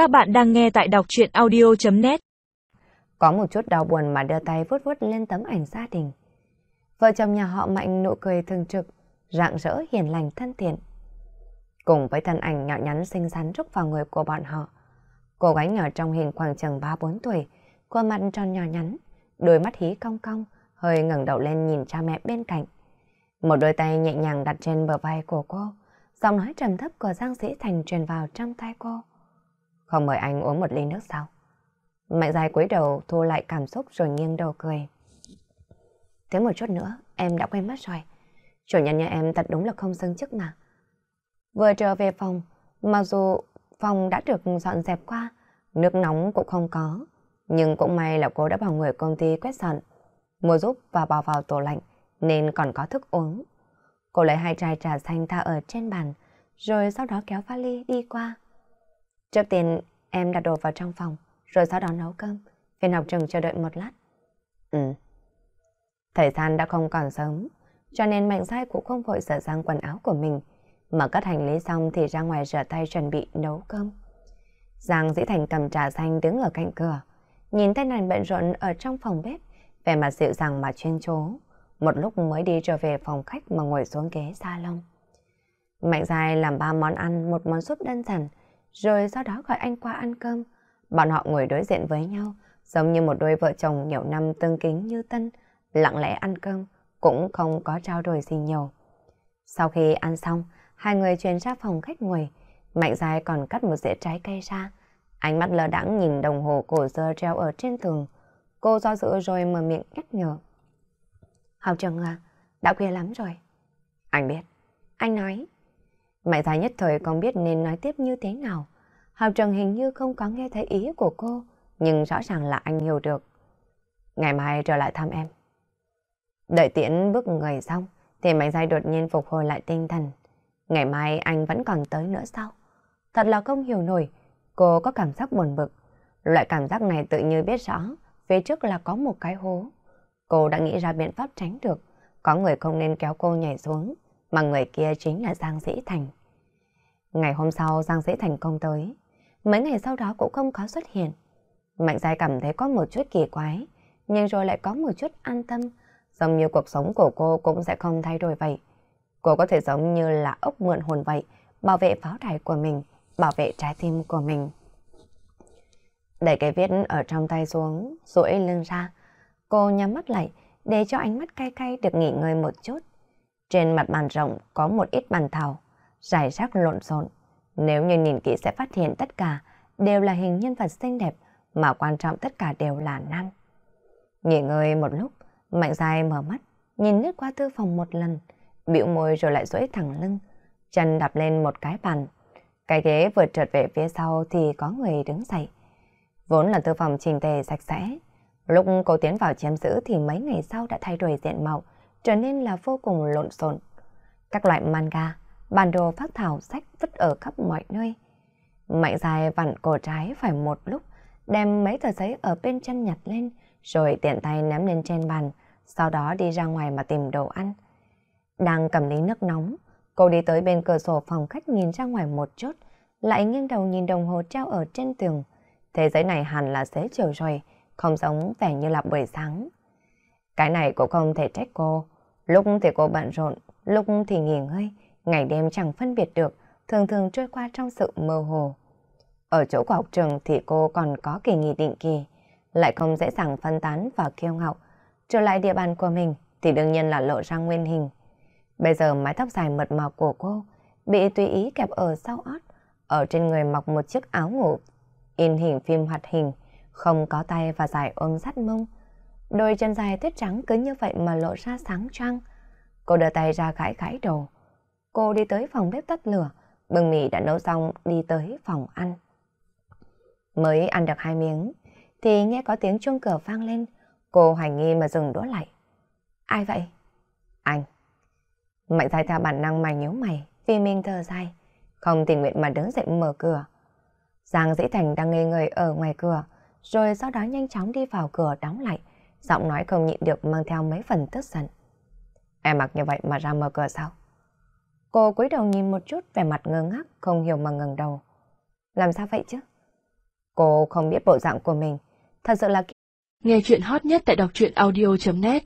Các bạn đang nghe tại đọc chuyện audio.net Có một chút đau buồn mà đưa tay vuốt vuốt lên tấm ảnh gia đình. Vợ chồng nhà họ Mạnh nụ cười thường trực, rạng rỡ hiền lành thân thiện. Cùng với thân ảnh nhỏ nhắn xinh xắn rúc vào người của bọn họ, cô gái nhỏ trong hình khoảng chừng 3-4 tuổi, khuôn mặt tròn nhỏ nhắn, đôi mắt hí cong cong, hơi ngẩng đầu lên nhìn cha mẹ bên cạnh. Một đôi tay nhẹ nhàng đặt trên bờ vai của cô, giọng nói trầm thấp của Giang Sĩ Thành truyền vào trong tai cô. Không mời anh uống một ly nước sao? Mạnh dài cúi đầu thu lại cảm xúc rồi nghiêng đầu cười. Thế một chút nữa, em đã quên mất rồi. Chủ nhân nhà em thật đúng là không xứng chức mà. Vừa trở về phòng, mặc dù phòng đã được dọn dẹp qua, nước nóng cũng không có. Nhưng cũng may là cô đã bảo người công ty quét dọn, mua giúp và bỏ vào tủ lạnh, nên còn có thức uống. Cô lấy hai chai trà xanh tha ở trên bàn, rồi sau đó kéo vali đi qua. Trước tiên em đặt đồ vào trong phòng, rồi sau đó nấu cơm. Viên học trường chờ đợi một lát. Ừ. Thời gian đã không còn sớm, cho nên Mạnh Giai cũng không vội sửa sang quần áo của mình, mà cất hành lý xong thì ra ngoài rửa tay chuẩn bị nấu cơm. Giang Dĩ Thành cầm trà xanh đứng ở cạnh cửa, nhìn tay nàng bận rộn ở trong phòng bếp, vẻ mặt dịu dàng mà chuyên chú. Một lúc mới đi trở về phòng khách mà ngồi xuống ghế salon. Mạnh Giai làm ba món ăn, một món súp đơn giản, rồi sau đó gọi anh qua ăn cơm. Bọn họ ngồi đối diện với nhau, giống như một đôi vợ chồng nhiều năm tương kính như tân, lặng lẽ ăn cơm, cũng không có trao đổi gì nhiều. Sau khi ăn xong, hai người chuyển ra phòng khách ngồi, Mạnh Giai còn cắt một dĩa trái cây ra. Ánh mắt lờ đãng nhìn đồng hồ cổ dơ treo ở trên tường. Cô do dự rồi mở miệng nhắc nhở. Học trường à, đã khuya lắm rồi. Anh biết. Anh nói. Mẹ thái nhất thời không biết nên nói tiếp như thế nào. hào trần hình như không có nghe thấy ý của cô, nhưng rõ ràng là anh hiểu được. Ngày mai trở lại thăm em. Đợi tiễn bước người xong, thì mạnh dài đột nhiên phục hồi lại tinh thần. Ngày mai anh vẫn còn tới nữa sao? Thật là không hiểu nổi, cô có cảm giác buồn bực. Loại cảm giác này tự như biết rõ, phía trước là có một cái hố. Cô đã nghĩ ra biện pháp tránh được, có người không nên kéo cô nhảy xuống, mà người kia chính là Giang Dĩ Thành. Ngày hôm sau Giang Dĩ Thành công tới, mấy ngày sau đó cũng không có xuất hiện. Mạnh Giai cảm thấy có một chút kỳ quái, nhưng rồi lại có một chút an tâm, giống như cuộc sống của cô cũng sẽ không thay đổi vậy. Cô có thể giống như là ốc mượn hồn vậy, bảo vệ pháo đài của mình, bảo vệ trái tim của mình. Đẩy cái viết ở trong tay xuống, duỗi lưng ra. Cô nhắm mắt lại để cho ánh mắt cay cay được nghỉ ngơi một chút. Trên mặt bàn rộng có một ít bàn thảo, rải rác lộn xộn. Nếu như nhìn kỹ sẽ phát hiện tất cả đều là hình nhân vật xinh đẹp, mà quan trọng tất cả đều là nam. Nghỉ ngơi một lúc, Mạnh dài mở mắt, nhìn lướt qua thư phòng một lần, bĩu môi rồi lại duỗi thẳng lưng, chân đạp lên một cái bàn. Cái ghế vừa trượt về phía sau thì có người đứng dậy. Vốn là thư phòng trình tề sạch sẽ. Lúc cô tiến vào chiếm giữ thì mấy ngày sau đã thay đổi diện mạo, trở nên là vô cùng lộn xộn. Các loại manga, bản đồ phát thảo sách vứt ở khắp mọi nơi. Mạnh dài vặn cổ trái phải một lúc, đem mấy tờ giấy ở bên chân nhặt lên, rồi tiện tay ném lên trên bàn, sau đó đi ra ngoài mà tìm đồ ăn. Đang cầm lấy nước nóng, cô đi tới bên cửa sổ phòng khách nhìn ra ngoài một chút, lại nghiêng đầu nhìn đồng hồ treo ở trên tường. Thế giới này hẳn là xế chiều rồi, không giống vẻ như là buổi sáng. Cái này cũng không thể trách cô. Lúc thì cô bận rộn, lúc thì nghỉ ngơi, ngày đêm chẳng phân biệt được, thường thường trôi qua trong sự mơ hồ. Ở chỗ của học trường thì cô còn có kỳ nghỉ định kỳ, lại không dễ dàng phân tán và kiêu ngạo. Trở lại địa bàn của mình thì đương nhiên là lộ ra nguyên hình. Bây giờ mái tóc dài mật màu của cô bị tùy ý kẹp ở sau ót, ở trên người mặc một chiếc áo ngủ, in hình phim hoạt hình, không có tay và dài ôm sát mông. Đôi chân dài tuyết trắng cứ như vậy mà lộ ra sáng trăng. Cô đưa tay ra gãi gãi đầu. Cô đi tới phòng bếp tắt lửa, bưng mì đã nấu xong đi tới phòng ăn. Mới ăn được hai miếng, thì nghe có tiếng chuông cửa vang lên. Cô hoài nghi mà dừng đũa lại. Ai vậy? Anh. Mạnh dài theo bản năng mà nhíu mày, vì mình thờ dài. Không tình nguyện mà đứng dậy mở cửa. Giang Dĩ Thành đang ngây người ở ngoài cửa, rồi sau đó nhanh chóng đi vào cửa đóng lại, giọng nói không nhịn được mang theo mấy phần tức giận. Em mặc như vậy mà ra mở cửa sao? Cô cúi đầu nhìn một chút vẻ mặt ngơ ngác, không hiểu mà ngẩng đầu. Làm sao vậy chứ? Cô không biết bộ dạng của mình, thật sự là... Nghe chuyện hot nhất tại đọc truyện audio.net